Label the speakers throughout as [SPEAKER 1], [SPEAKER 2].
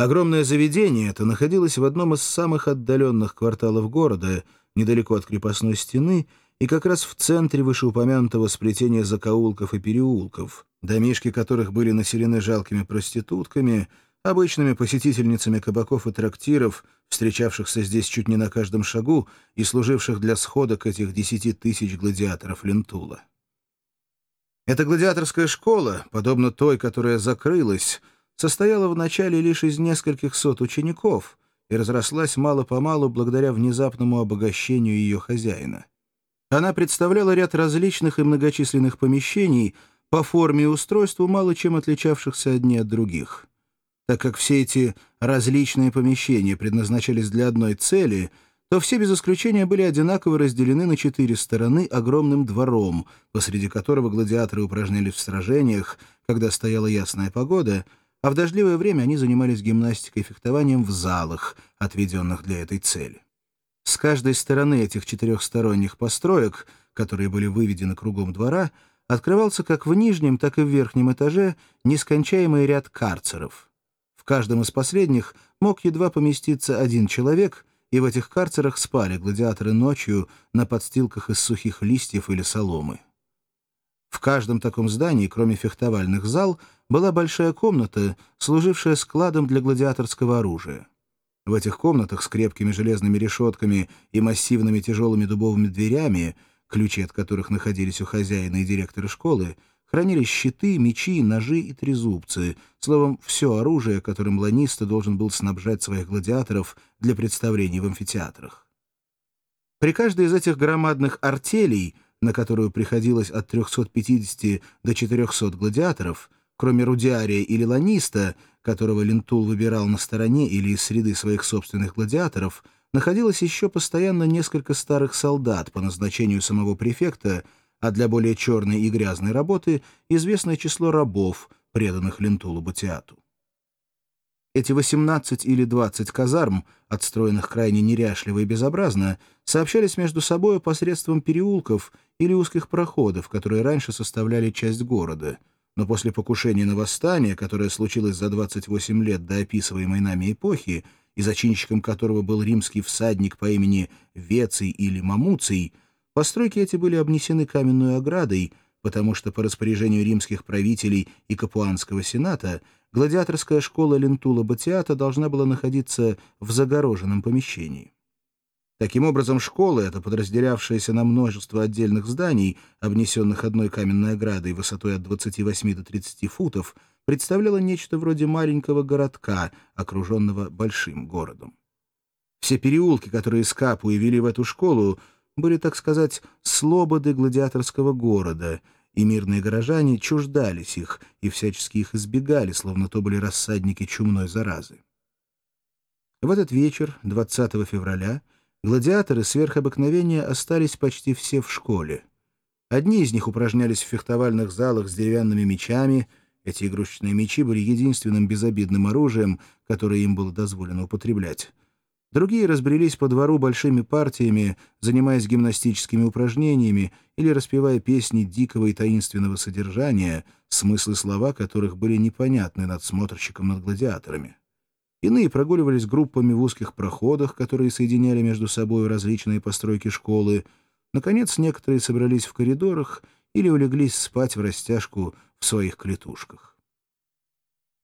[SPEAKER 1] Огромное заведение это находилось в одном из самых отдаленных кварталов города, недалеко от крепостной стены, и как раз в центре вышеупомянутого сплетения закоулков и переулков, домишки которых были населены жалкими проститутками, обычными посетительницами кабаков и трактиров, встречавшихся здесь чуть не на каждом шагу и служивших для сходок этих десяти тысяч гладиаторов Лентула. Эта гладиаторская школа, подобно той, которая закрылась, состояла вначале лишь из нескольких сот учеников и разрослась мало-помалу благодаря внезапному обогащению ее хозяина. Она представляла ряд различных и многочисленных помещений, по форме и устройству мало чем отличавшихся одни от других. Так как все эти различные помещения предназначались для одной цели, то все без исключения были одинаково разделены на четыре стороны огромным двором, посреди которого гладиаторы упражнялись в сражениях, когда стояла ясная погода — а в дождливое время они занимались гимнастикой и фехтованием в залах, отведенных для этой цели. С каждой стороны этих четырехсторонних построек, которые были выведены кругом двора, открывался как в нижнем, так и в верхнем этаже нескончаемый ряд карцеров. В каждом из последних мог едва поместиться один человек, и в этих карцерах спали гладиаторы ночью на подстилках из сухих листьев или соломы. В каждом таком здании, кроме фехтовальных зал, была большая комната, служившая складом для гладиаторского оружия. В этих комнатах с крепкими железными решетками и массивными тяжелыми дубовыми дверями, ключи от которых находились у хозяина и директора школы, хранились щиты, мечи, ножи и трезубцы, словом, все оружие, которым ланиста должен был снабжать своих гладиаторов для представлений в амфитеатрах. При каждой из этих громадных артелей, на которую приходилось от 350 до 400 гладиаторов, Кроме Рудиария или Ланиста, которого Лентул выбирал на стороне или из среды своих собственных гладиаторов, находилось еще постоянно несколько старых солдат по назначению самого префекта, а для более черной и грязной работы известное число рабов, преданных Лентулу Батиату. Эти 18 или 20 казарм, отстроенных крайне неряшливо и безобразно, сообщались между собой посредством переулков или узких проходов, которые раньше составляли часть города — но после покушения на восстание, которое случилось за 28 лет до описываемой нами эпохи, и зачинщиком которого был римский всадник по имени Веций или Мамуций, постройки эти были обнесены каменной оградой, потому что по распоряжению римских правителей и Капуанского сената гладиаторская школа Лентула Батиата должна была находиться в загороженном помещении. Таким образом, школа, эта подразделявшаяся на множество отдельных зданий, обнесенных одной каменной оградой высотой от 28 до 30 футов, представляла нечто вроде маленького городка, окруженного большим городом. Все переулки, которые из Капу и вели в эту школу, были, так сказать, слободы гладиаторского города, и мирные горожане чуждались их и всячески их избегали, словно то были рассадники чумной заразы. В этот вечер, 20 февраля, Гладиаторы сверх обыкновения остались почти все в школе. Одни из них упражнялись в фехтовальных залах с деревянными мечами. Эти игрушечные мечи были единственным безобидным оружием, которое им было дозволено употреблять. Другие разбрелись по двору большими партиями, занимаясь гимнастическими упражнениями или распевая песни дикого и таинственного содержания, смыслы слова которых были непонятны надсмотрщикам над гладиаторами. Иные прогуливались группами в узких проходах, которые соединяли между собой различные постройки школы. Наконец, некоторые собрались в коридорах или улеглись спать в растяжку в своих клетушках.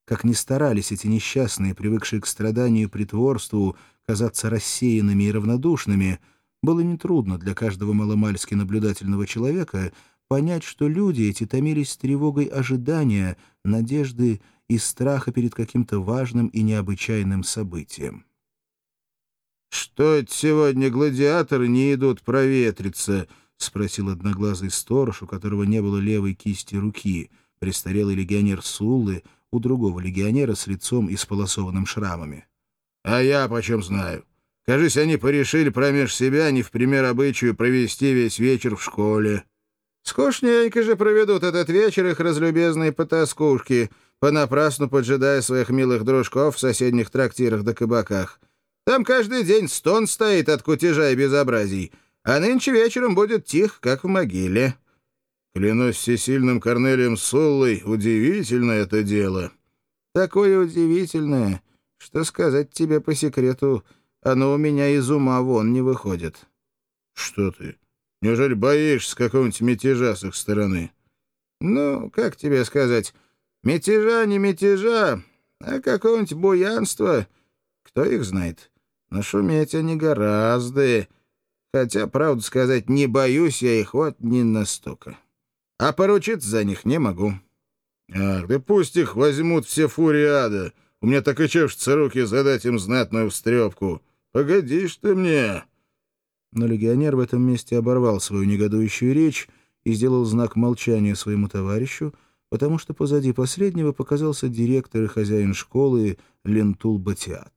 [SPEAKER 1] Как ни старались эти несчастные, привыкшие к страданию и притворству, казаться рассеянными и равнодушными, было нетрудно для каждого маломальски наблюдательного человека понять, что люди эти томились тревогой ожидания, надежды и страха перед каким-то важным и необычайным событием.
[SPEAKER 2] «Что это сегодня гладиаторы не идут проветриться?» — спросил одноглазый сторож, у которого не было левой кисти руки, престарелый легионер Суллы у другого легионера с лицом и сполосованным шрамами. «А я почем знаю? Кажись, они порешили промеж себя не в пример обычаю провести весь вечер в школе. Скучненько же проведут этот вечер их разлюбезные потаскушки», понапрасну поджидая своих милых дружков в соседних трактирах да кабаках. Там каждый день стон стоит от кутежа и безобразий, а нынче вечером будет тих, как в могиле. Клянусь всесильным Корнелием Суллой, удивительно это дело. Такое удивительное, Что сказать тебе по секрету, оно у меня из ума вон не выходит».
[SPEAKER 1] «Что ты? Неужели боишься какого-нибудь мятежа с их стороны?»
[SPEAKER 2] «Ну, как тебе сказать, мятежа не мятежа, а какого-нибудь буянства, кто их знает. Но шуметь они гораздо, хотя, правду сказать, не боюсь я их вот ни настолько. А поручиться за них не могу».
[SPEAKER 1] «Ах, да пусть их возьмут все фурии ада. У меня так и чешутся руки задать им знатную встрепку. Погодишь ты мне!»
[SPEAKER 2] Но легионер в этом месте оборвал свою негодующую речь и сделал знак молчания своему товарищу, потому что позади последнего показался директор и хозяин школы Лентул Батиат.